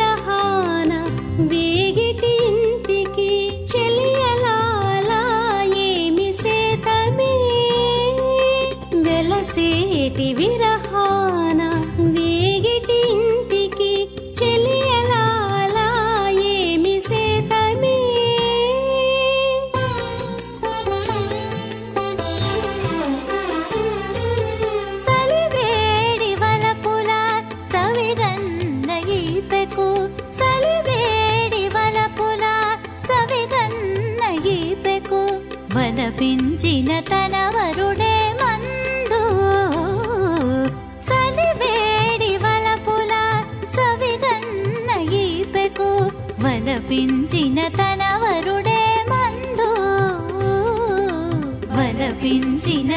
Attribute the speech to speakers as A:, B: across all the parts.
A: रहा
B: మనవరుడే మందు. సలివేడి వలపుల సవిగన్న ఈపెకు వలపించిన తనవరుడే మందు. వలపించిన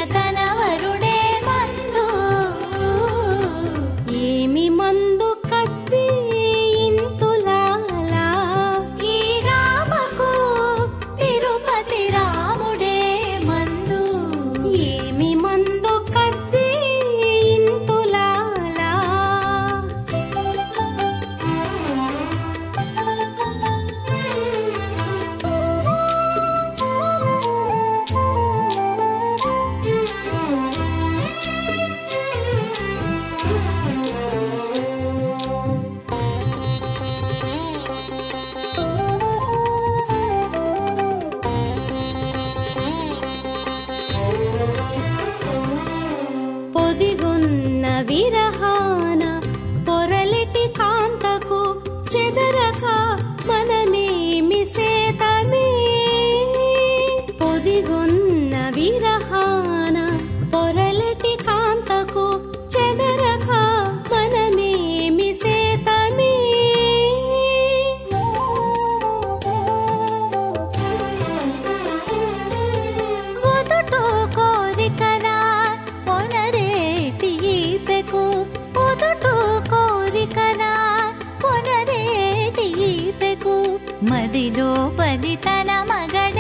A: కవిగున్న విరహం
B: बदिता नागाणि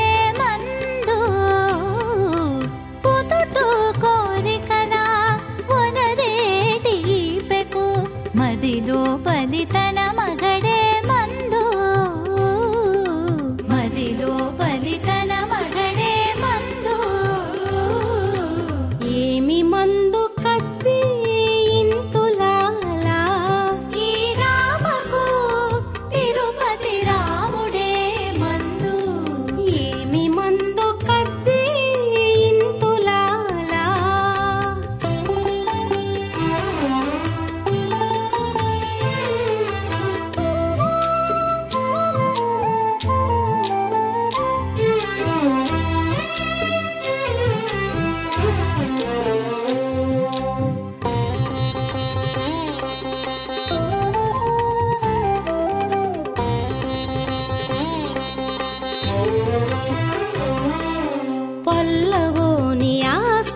A: చల్లవోని ఆశ.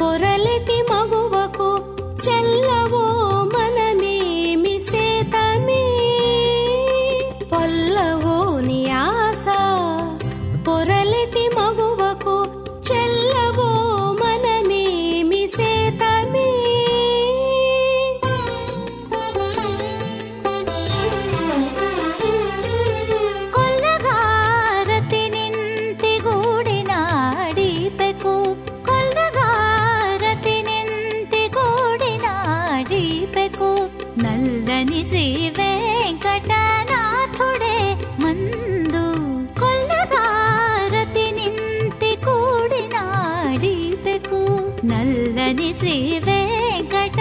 A: పొరలిటి మగువకు చెల్లవో మనమేమి సేతమే. పొల్లవోని ఆశ
B: చల్లని శ్రీ వెంకటనాథుడే మందు కొల్లగారతి నింతి కూడినాడిపెకు నల్లని శ్రీ వెంకట